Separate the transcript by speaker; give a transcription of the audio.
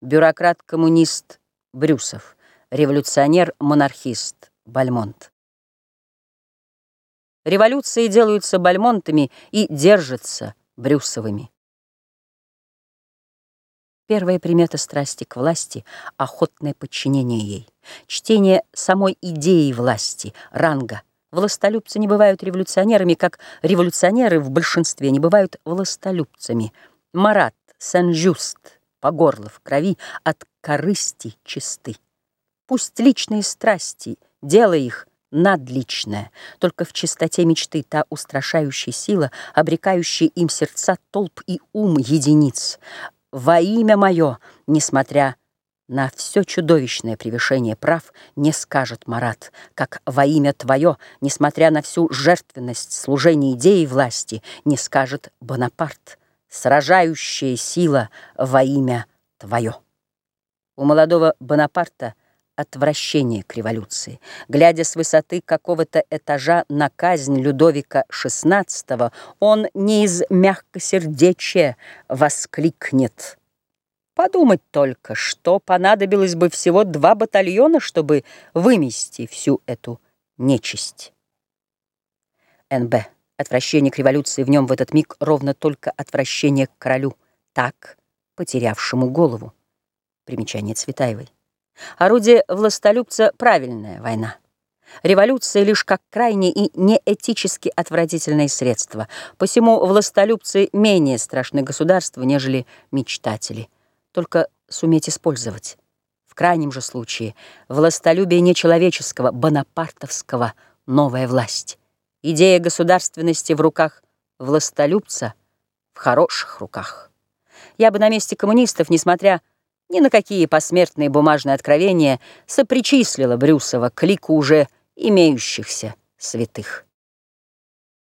Speaker 1: бюрократ-коммунист Брюсов, революционер-монархист Бальмонт. Революции делаются Бальмонтами и держатся Брюсовыми. Первая примета страсти к власти — охотное подчинение ей. Чтение самой идеи власти, ранга. Властолюбцы не бывают революционерами, как революционеры в большинстве не бывают властолюбцами. Марат, Сен-Жюст, по горло в крови, от корысти чисты. Пусть личные страсти, дело их надличное, только в чистоте мечты та устрашающая сила, обрекающая им сердца толп и ум единиц — во имя мое, несмотря на все чудовищное превышение прав, не скажет Марат, как во имя твое, несмотря на всю жертвенность служения идеи власти, не скажет Бонапарт, сражающая сила во имя твое. У молодого Бонапарта отвращение к революции. Глядя с высоты какого-то этажа на казнь Людовика XVI, он не из мягкосердечия воскликнет. Подумать только, что понадобилось бы всего два батальона, чтобы вымести всю эту нечисть. НБ. Отвращение к революции в нем в этот миг ровно только отвращение к королю, так, потерявшему голову. Примечание Цветаевой. Орудие властолюбца — правильная война. Революция лишь как крайне и неэтически отвратительное средство. Посему властолюбцы менее страшны государству, нежели мечтатели. Только суметь использовать. В крайнем же случае властолюбие нечеловеческого, бонапартовского новая власть. Идея государственности в руках властолюбца в хороших руках. Я бы на месте коммунистов, несмотря ни на какие посмертные бумажные откровения сопричислила Брюсова к лику уже имеющихся святых.